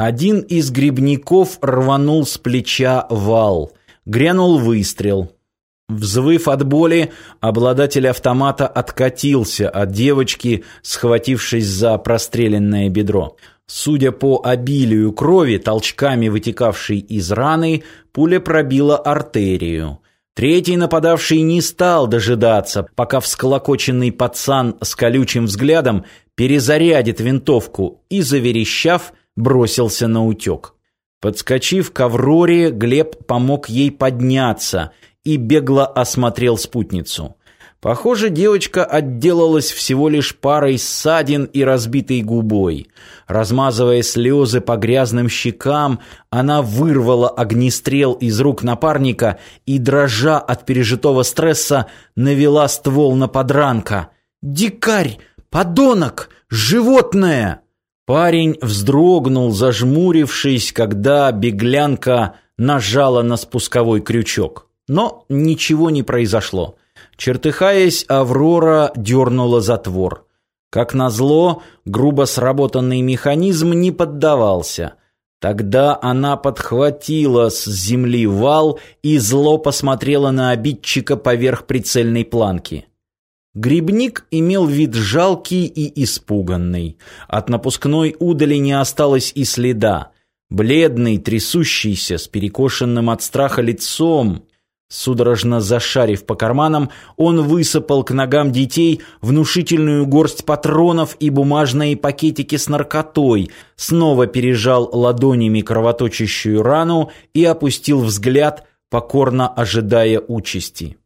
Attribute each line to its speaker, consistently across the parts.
Speaker 1: Один из грибников рванул с плеча вал. Грянул выстрел. Взвыв от боли, обладатель автомата откатился от девочки, схватившись за простреленное бедро. Судя по обилию крови, толчками вытекавшей из раны, пуля пробила артерию. Третий нападавший не стал дожидаться, пока всколокоченный пацан с колючим взглядом перезарядит винтовку и, заверещав, бросился на утек. Подскочив к Авроре, Глеб помог ей подняться и бегло осмотрел спутницу. Похоже, девочка отделалась всего лишь парой ссадин и разбитой губой. Размазывая слезы по грязным щекам, она вырвала огнестрел из рук напарника и, дрожа от пережитого стресса, навела ствол на подранка. «Дикарь! Подонок! Животное!» Парень вздрогнул, зажмурившись, когда беглянка нажала на спусковой крючок. Но ничего не произошло. Чертыхаясь, Аврора дернула затвор. Как назло, грубо сработанный механизм не поддавался. Тогда она подхватила с земли вал и зло посмотрела на обидчика поверх прицельной планки. Грибник имел вид жалкий и испуганный. От напускной удали не осталось и следа. Бледный, трясущийся, с перекошенным от страха лицом. Судорожно зашарив по карманам, он высыпал к ногам детей внушительную горсть патронов и бумажные пакетики с наркотой, снова пережал ладонями кровоточащую рану и опустил взгляд, покорно ожидая участи.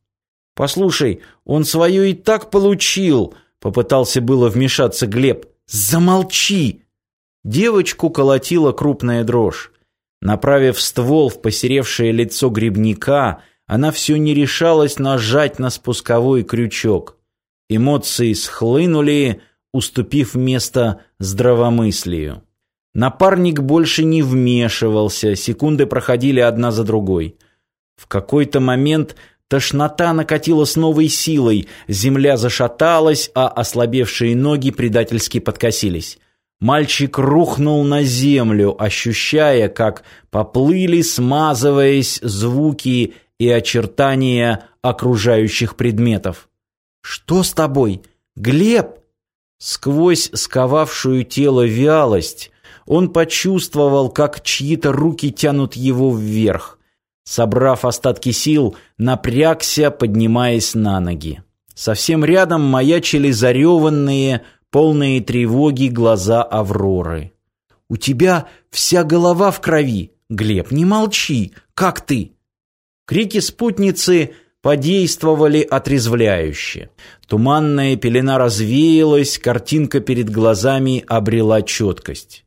Speaker 1: «Послушай, он свое и так получил!» — попытался было вмешаться Глеб. «Замолчи!» Девочку колотила крупная дрожь. Направив ствол в посеревшее лицо грибника, она все не решалась нажать на спусковой крючок. Эмоции схлынули, уступив место здравомыслию. Напарник больше не вмешивался, секунды проходили одна за другой. В какой-то момент Тошнота накатила с новой силой, земля зашаталась, а ослабевшие ноги предательски подкосились. Мальчик рухнул на землю, ощущая, как поплыли, смазываясь, звуки и очертания окружающих предметов. «Что с тобой? Глеб?» Сквозь сковавшую тело вялость он почувствовал, как чьи-то руки тянут его вверх. Собрав остатки сил, напрягся, поднимаясь на ноги. Совсем рядом маячили зареванные, полные тревоги глаза Авроры. «У тебя вся голова в крови! Глеб, не молчи! Как ты?» Крики спутницы подействовали отрезвляюще. Туманная пелена развеялась, картинка перед глазами обрела четкость.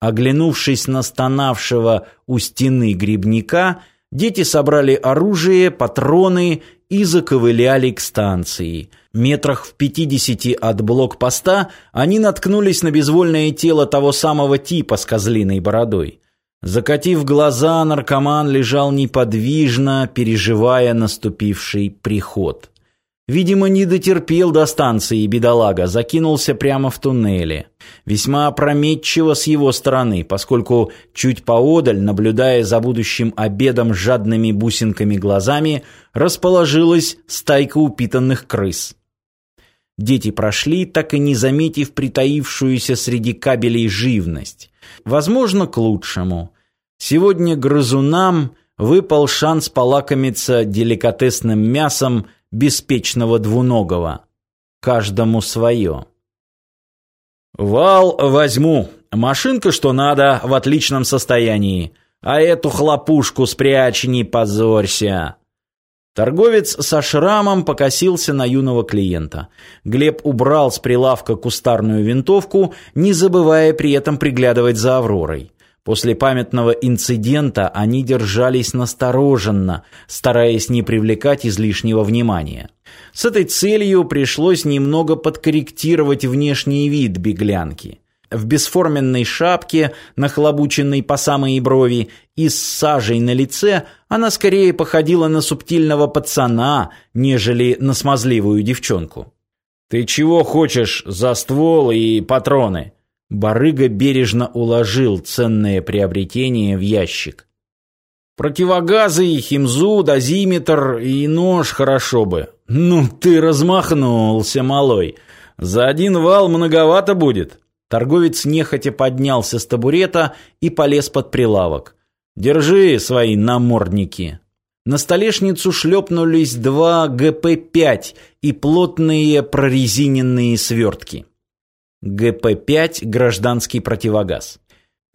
Speaker 1: Оглянувшись на стонавшего у стены грибника, Дети собрали оружие, патроны и заковыляли к станции. Метрах в пятидесяти от блокпоста они наткнулись на безвольное тело того самого типа с козлиной бородой. Закатив глаза, наркоман лежал неподвижно, переживая наступивший приход. Видимо, не дотерпел до станции бедолага, закинулся прямо в туннеле. Весьма опрометчиво с его стороны, поскольку чуть поодаль, наблюдая за будущим обедом жадными бусинками глазами, расположилась стайка упитанных крыс. Дети прошли, так и не заметив притаившуюся среди кабелей живность. Возможно, к лучшему. Сегодня грызунам выпал шанс полакомиться деликатесным мясом беспечного двуногого. Каждому свое. «Вал возьму. Машинка, что надо, в отличном состоянии. А эту хлопушку спрячь, не позорься». Торговец со шрамом покосился на юного клиента. Глеб убрал с прилавка кустарную винтовку, не забывая при этом приглядывать за Авророй. После памятного инцидента они держались настороженно, стараясь не привлекать излишнего внимания. С этой целью пришлось немного подкорректировать внешний вид беглянки. В бесформенной шапке, нахлобученной по самые брови, и с сажей на лице она скорее походила на субтильного пацана, нежели на смазливую девчонку. «Ты чего хочешь за ствол и патроны?» Барыга бережно уложил ценное приобретение в ящик. Противогазы, химзу, дозиметр и нож хорошо бы. Ну ты размахнулся, малой. За один вал многовато будет. Торговец нехотя поднялся с табурета и полез под прилавок. Держи свои намордники. На столешницу шлепнулись два ГП-5 и плотные прорезиненные свертки. ГП-5 – гражданский противогаз.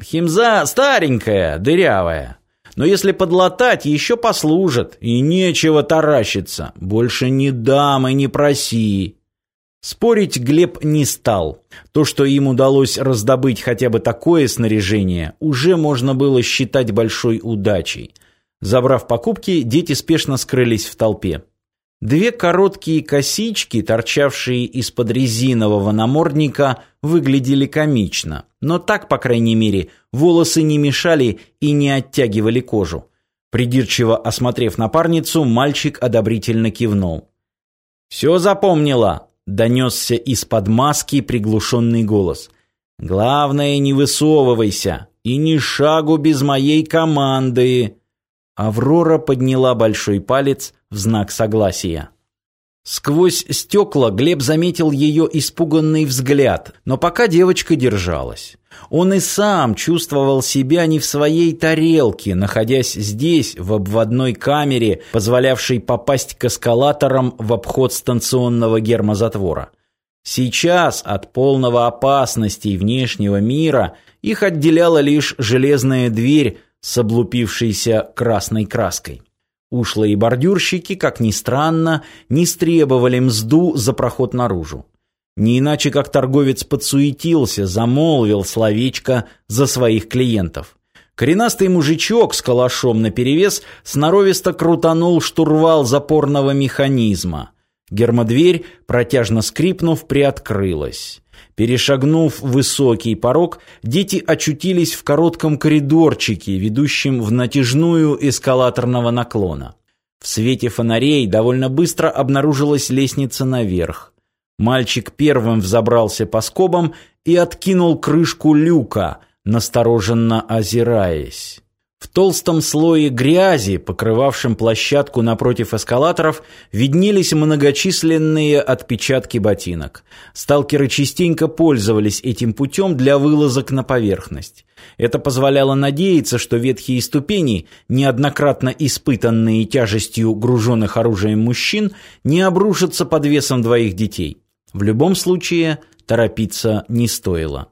Speaker 1: Химза старенькая, дырявая. Но если подлатать, еще послужит. И нечего таращиться. Больше не дам и не проси. Спорить Глеб не стал. То, что им удалось раздобыть хотя бы такое снаряжение, уже можно было считать большой удачей. Забрав покупки, дети спешно скрылись в толпе. Две короткие косички, торчавшие из-под резинового намордника, выглядели комично. Но так, по крайней мере, волосы не мешали и не оттягивали кожу. Придирчиво осмотрев напарницу, мальчик одобрительно кивнул. «Все запомнила!» — донесся из-под маски приглушенный голос. «Главное, не высовывайся и ни шагу без моей команды!» Аврора подняла большой палец в знак согласия. Сквозь стекла Глеб заметил ее испуганный взгляд, но пока девочка держалась. Он и сам чувствовал себя не в своей тарелке, находясь здесь, в обводной камере, позволявшей попасть к эскалаторам в обход станционного гермозатвора. Сейчас от полного опасности внешнего мира их отделяла лишь железная дверь с облупившейся красной краской. Ушлые бордюрщики, как ни странно, не стребовали мзду за проход наружу. Не иначе, как торговец подсуетился, замолвил словечко за своих клиентов. Коренастый мужичок с калашом наперевес сноровисто крутанул штурвал запорного механизма. Гермодверь, протяжно скрипнув, приоткрылась. Перешагнув высокий порог, дети очутились в коротком коридорчике, ведущем в натяжную эскалаторного наклона. В свете фонарей довольно быстро обнаружилась лестница наверх. Мальчик первым взобрался по скобам и откинул крышку люка, настороженно озираясь. В толстом слое грязи, покрывавшем площадку напротив эскалаторов, виднелись многочисленные отпечатки ботинок. Сталкеры частенько пользовались этим путем для вылазок на поверхность. Это позволяло надеяться, что ветхие ступени, неоднократно испытанные тяжестью груженных оружием мужчин, не обрушатся под весом двоих детей. В любом случае, торопиться не стоило.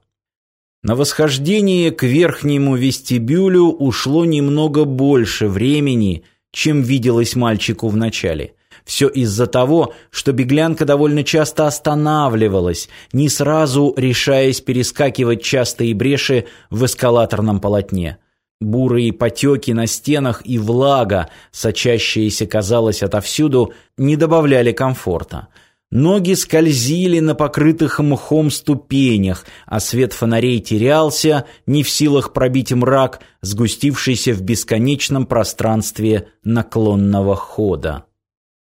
Speaker 1: На восхождение к верхнему вестибюлю ушло немного больше времени, чем виделось мальчику в начале. Все из-за того, что беглянка довольно часто останавливалась, не сразу решаясь перескакивать частые бреши в эскалаторном полотне. Бурые потеки на стенах и влага, сочащаяся, казалось, отовсюду, не добавляли комфорта. Ноги скользили на покрытых мхом ступенях, а свет фонарей терялся, не в силах пробить мрак, сгустившийся в бесконечном пространстве наклонного хода.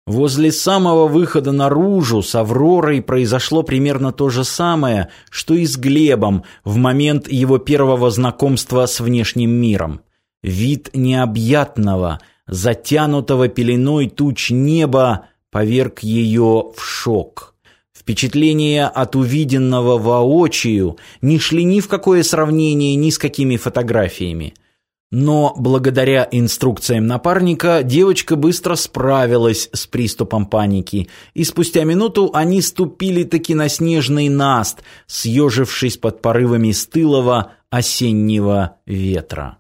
Speaker 1: Возле самого выхода наружу с Авророй произошло примерно то же самое, что и с Глебом в момент его первого знакомства с внешним миром. Вид необъятного, затянутого пеленой туч неба поверг ее в шок. Впечатления от увиденного воочию не шли ни в какое сравнение ни с какими фотографиями. Но благодаря инструкциям напарника девочка быстро справилась с приступом паники, и спустя минуту они ступили таки на снежный наст, съежившись под порывами стылого осеннего ветра.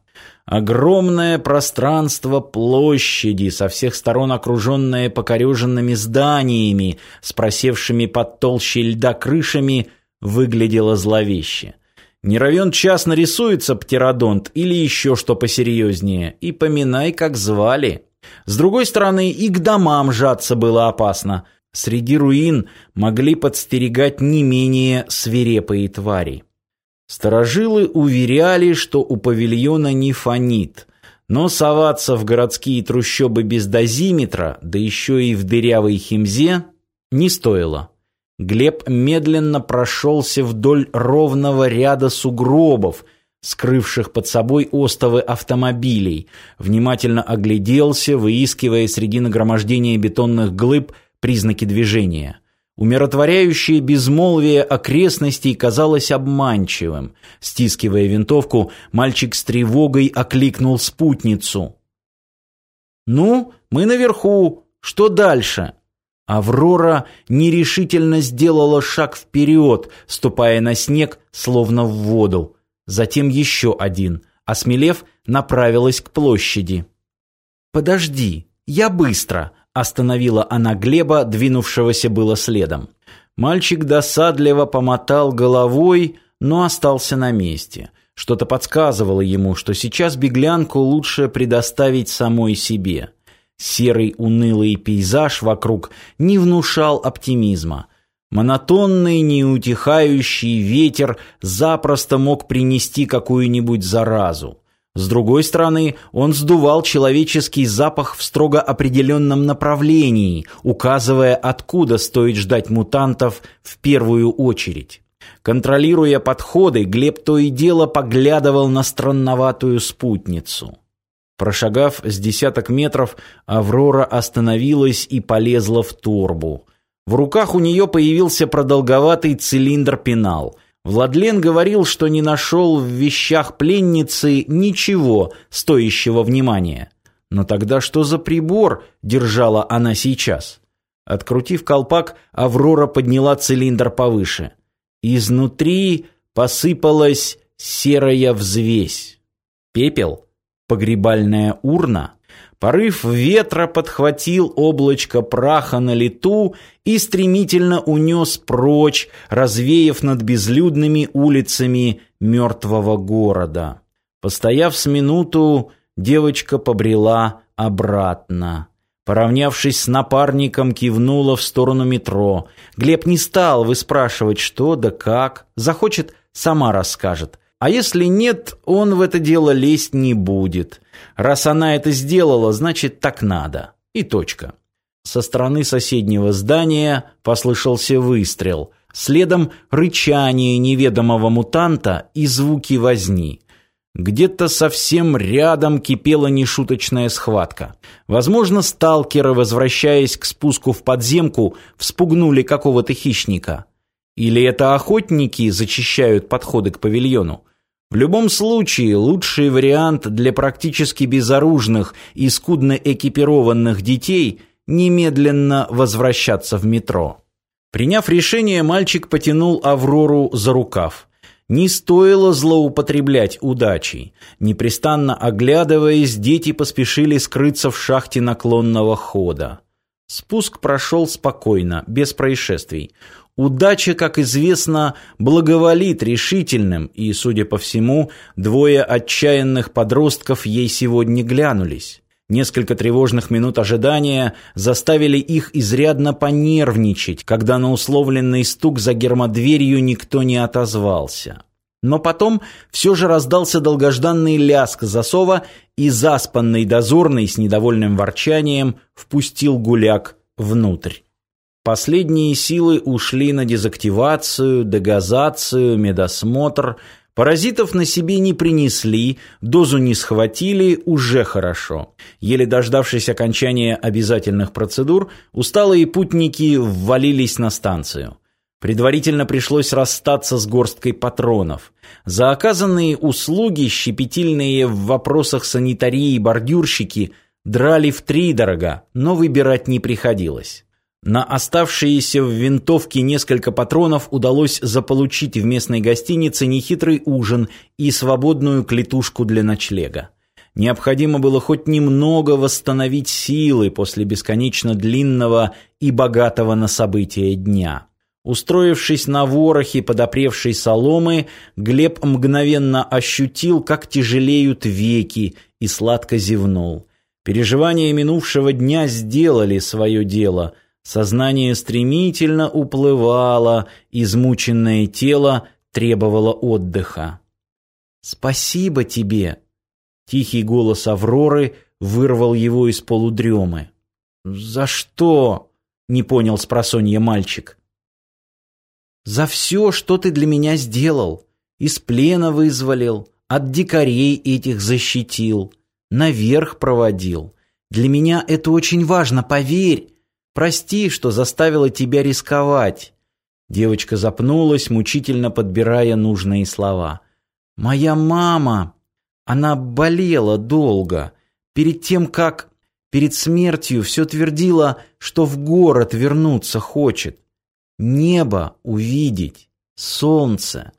Speaker 1: Огромное пространство площади, со всех сторон окруженное покореженными зданиями, с просевшими под толщей льда крышами, выглядело зловеще. Не равен час нарисуется птеродонт или еще что посерьезнее, и поминай, как звали. С другой стороны, и к домам жаться было опасно. Среди руин могли подстерегать не менее свирепые твари. Старожилы уверяли, что у павильона не фонит, но соваться в городские трущобы без дозиметра, да еще и в дырявой химзе, не стоило. Глеб медленно прошелся вдоль ровного ряда сугробов, скрывших под собой остовы автомобилей, внимательно огляделся, выискивая среди нагромождения бетонных глыб признаки движения. Умиротворяющее безмолвие окрестностей казалось обманчивым. Стискивая винтовку, мальчик с тревогой окликнул спутницу. «Ну, мы наверху. Что дальше?» Аврора нерешительно сделала шаг вперед, ступая на снег, словно в воду. Затем еще один. Осмелев, направилась к площади. «Подожди, я быстро!» – остановила она Глеба, двинувшегося было следом. Мальчик досадливо помотал головой, но остался на месте. Что-то подсказывало ему, что сейчас беглянку лучше предоставить самой себе. Серый унылый пейзаж вокруг не внушал оптимизма. Монотонный, неутихающий ветер запросто мог принести какую-нибудь заразу. С другой стороны, он сдувал человеческий запах в строго определенном направлении, указывая, откуда стоит ждать мутантов в первую очередь. Контролируя подходы, Глеб то и дело поглядывал на странноватую спутницу. Прошагав с десяток метров, Аврора остановилась и полезла в торбу. В руках у нее появился продолговатый цилиндр-пенал. Владлен говорил, что не нашел в вещах пленницы ничего стоящего внимания. Но тогда что за прибор держала она сейчас? Открутив колпак, Аврора подняла цилиндр повыше. Изнутри посыпалась серая взвесь. Пепел? погребальная урна, порыв ветра подхватил облачко праха на лету и стремительно унес прочь, развеяв над безлюдными улицами мертвого города. Постояв с минуту, девочка побрела обратно. Поравнявшись с напарником, кивнула в сторону метро. Глеб не стал выспрашивать, что да как. Захочет, сама расскажет. А если нет, он в это дело лезть не будет. Раз она это сделала, значит так надо. И точка. Со стороны соседнего здания послышался выстрел. Следом рычание неведомого мутанта и звуки возни. Где-то совсем рядом кипела нешуточная схватка. Возможно, сталкеры, возвращаясь к спуску в подземку, вспугнули какого-то хищника. Или это охотники зачищают подходы к павильону. В любом случае, лучший вариант для практически безоружных и скудно экипированных детей – немедленно возвращаться в метро. Приняв решение, мальчик потянул Аврору за рукав. Не стоило злоупотреблять удачей. Непрестанно оглядываясь, дети поспешили скрыться в шахте наклонного хода. Спуск прошел спокойно, без происшествий. Удача, как известно, благоволит решительным, и, судя по всему, двое отчаянных подростков ей сегодня глянулись. Несколько тревожных минут ожидания заставили их изрядно понервничать, когда на условленный стук за гермодверью никто не отозвался. Но потом все же раздался долгожданный ляск засова, и заспанный дозорный с недовольным ворчанием впустил гуляк внутрь. Последние силы ушли на дезактивацию, дегазацию, медосмотр. Паразитов на себе не принесли, дозу не схватили, уже хорошо. Еле дождавшись окончания обязательных процедур, усталые путники ввалились на станцию. Предварительно пришлось расстаться с горсткой патронов. За оказанные услуги щепетильные в вопросах санитарии бордюрщики драли втридорога, но выбирать не приходилось. На оставшиеся в винтовке несколько патронов удалось заполучить в местной гостинице нехитрый ужин и свободную клетушку для ночлега. Необходимо было хоть немного восстановить силы после бесконечно длинного и богатого на события дня. Устроившись на ворохе подопревшей соломы, Глеб мгновенно ощутил, как тяжелеют веки, и сладко зевнул. Переживания минувшего дня сделали свое дело – Сознание стремительно уплывало, измученное тело требовало отдыха. «Спасибо тебе!» Тихий голос Авроры вырвал его из полудремы. «За что?» — не понял спросонья мальчик. за все, что ты для меня сделал. Из плена вызволил, от дикарей этих защитил, наверх проводил. Для меня это очень важно, поверь. Прости, что заставила тебя рисковать». Девочка запнулась, мучительно подбирая нужные слова. «Моя мама, она болела долго. Перед тем, как... Перед смертью все твердила, что в город вернуться хочет. Небо увидеть, солнце.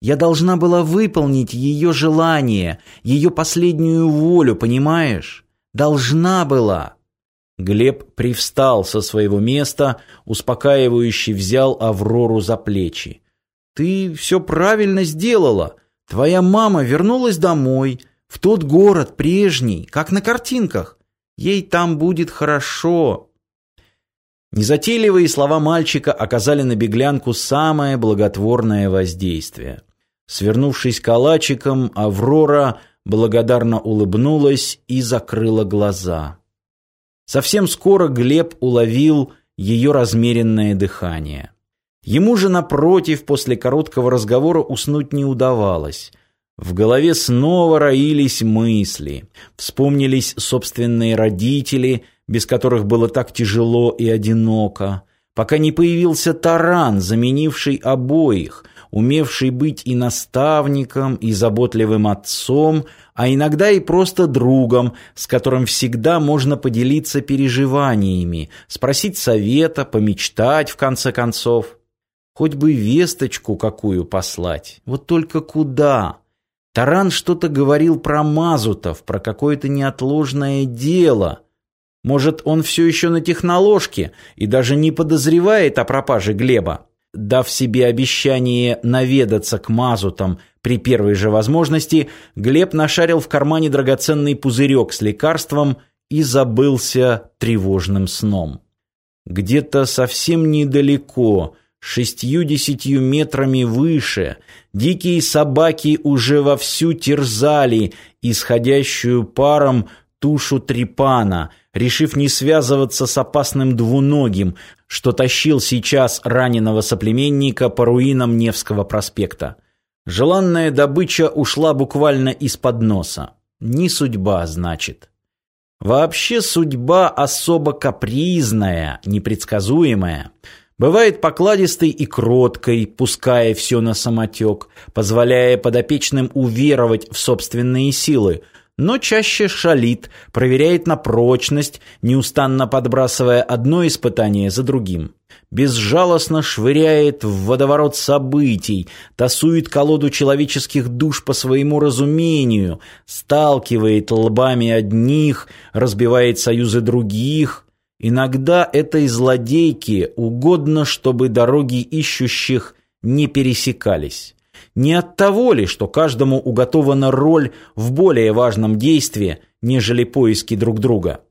Speaker 1: Я должна была выполнить ее желание, ее последнюю волю, понимаешь? Должна была. Глеб привстал со своего места, успокаивающе взял Аврору за плечи. «Ты все правильно сделала. Твоя мама вернулась домой, в тот город прежний, как на картинках. Ей там будет хорошо». Незатейливые слова мальчика оказали на беглянку самое благотворное воздействие. Свернувшись калачиком, Аврора благодарно улыбнулась и закрыла глаза. Совсем скоро Глеб уловил ее размеренное дыхание. Ему же, напротив, после короткого разговора уснуть не удавалось. В голове снова роились мысли. Вспомнились собственные родители, без которых было так тяжело и одиноко. Пока не появился таран, заменивший обоих – умевший быть и наставником, и заботливым отцом, а иногда и просто другом, с которым всегда можно поделиться переживаниями, спросить совета, помечтать в конце концов. Хоть бы весточку какую послать, вот только куда? Таран что-то говорил про Мазутов, про какое-то неотложное дело. Может, он все еще на техноложке и даже не подозревает о пропаже Глеба? Дав себе обещание наведаться к мазутам при первой же возможности, Глеб нашарил в кармане драгоценный пузырек с лекарством и забылся тревожным сном. Где-то совсем недалеко, шестью-десятью метрами выше, дикие собаки уже вовсю терзали исходящую паром тушу трепана, решив не связываться с опасным двуногим, что тащил сейчас раненого соплеменника по руинам Невского проспекта. Желанная добыча ушла буквально из-под носа. Не судьба, значит. Вообще судьба особо капризная, непредсказуемая. Бывает покладистой и кроткой, пуская все на самотек, позволяя подопечным уверовать в собственные силы – но чаще шалит, проверяет на прочность, неустанно подбрасывая одно испытание за другим. Безжалостно швыряет в водоворот событий, тасует колоду человеческих душ по своему разумению, сталкивает лбами одних, разбивает союзы других. Иногда этой злодейке угодно, чтобы дороги ищущих не пересекались. Не от того ли, что каждому уготована роль в более важном действии, нежели поиски друг друга?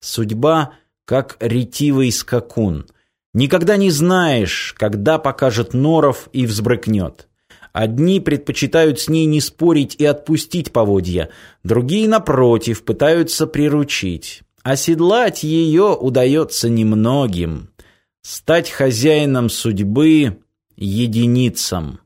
Speaker 1: Судьба как ретивый скакун. Никогда не знаешь, когда покажет норов и взбрыкнет. Одни предпочитают с ней не спорить и отпустить поводья, другие, напротив, пытаются приручить. Оседлать ее удается немногим. Стать хозяином судьбы единицам.